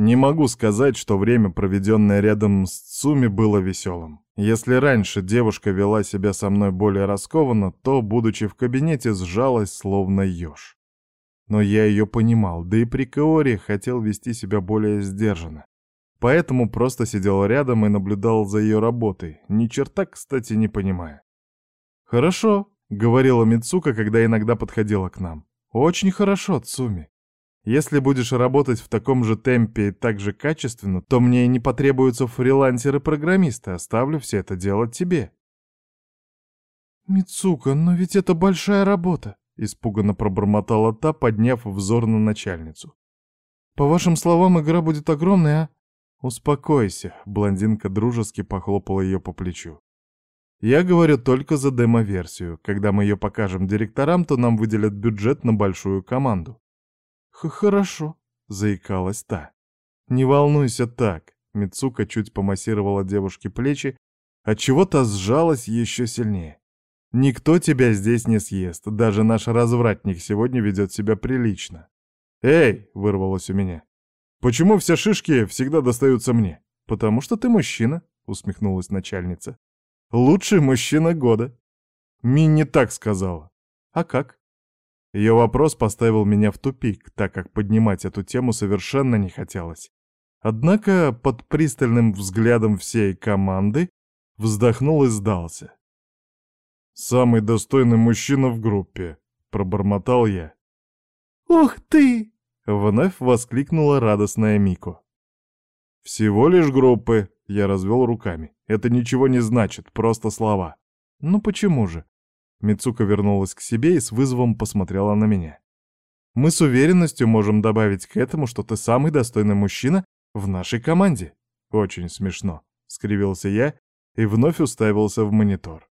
Не могу сказать, что время, проведенное рядом с Цуми, было веселым. Если раньше девушка вела себя со мной более раскованно, то, будучи в кабинете, сжалась словно еж. Но я ее понимал, да и при Каоре хотел вести себя более сдержанно. Поэтому просто сидел рядом и наблюдал за ее работой, ни черта, кстати, не понимая. «Хорошо», — говорила Мицука, когда иногда подходила к нам. «Очень хорошо, Цуми. Если будешь работать в таком же темпе и так же качественно, то мне и не потребуются фрилансеры-программисты, оставлю все это делать тебе». «Мицука, но ведь это большая работа», — испуганно пробормотала та, подняв взор на начальницу. «По вашим словам, игра будет огромная, а?» «Успокойся», — блондинка дружески похлопала ее по плечу. «Я говорю только за демо-версию. Когда мы ее покажем директорам, то нам выделят бюджет на большую команду». «Хорошо», — заикалась та. «Не волнуйся так», — Мицука чуть помассировала девушке плечи, отчего та сжалась еще сильнее. «Никто тебя здесь не съест, даже наш развратник сегодня ведет себя прилично». «Эй!» — вырвалось у меня. «Почему все шишки всегда достаются мне?» «Потому что ты мужчина», — усмехнулась начальница. «Лучший мужчина года». Минни так сказала. «А как?» Ее вопрос поставил меня в тупик, так как поднимать эту тему совершенно не хотелось. Однако под пристальным взглядом всей команды вздохнул и сдался. «Самый достойный мужчина в группе», — пробормотал я. «Ух ты!» Вновь воскликнула радостная Мико. «Всего лишь группы», — я развел руками. «Это ничего не значит, просто слова». «Ну почему же?» Мицука вернулась к себе и с вызовом посмотрела на меня. «Мы с уверенностью можем добавить к этому, что ты самый достойный мужчина в нашей команде». «Очень смешно», — скривился я и вновь уставился в монитор.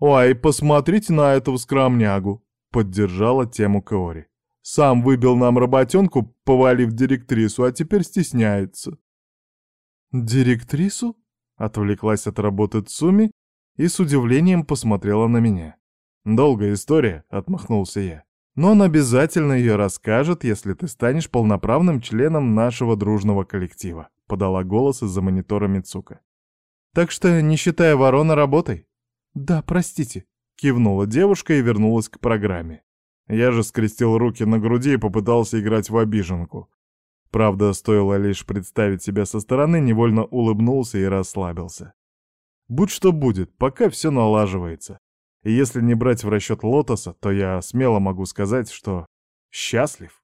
«Ой, посмотрите на эту скромнягу», — поддержала тему Каори. Сам выбил нам работенку, повалив директрису, а теперь стесняется. «Директрису?» — отвлеклась от работы Цуми и с удивлением посмотрела на меня. «Долгая история», — отмахнулся я. «Но он обязательно ее расскажет, если ты станешь полноправным членом нашего дружного коллектива», — подала голос из-за монитора Мицука. «Так что, не считая ворона, работай». «Да, простите», — кивнула девушка и вернулась к программе. Я же скрестил руки на груди и попытался играть в обиженку. Правда, стоило лишь представить себя со стороны, невольно улыбнулся и расслабился. Будь что будет, пока все налаживается. И если не брать в расчет лотоса, то я смело могу сказать, что счастлив.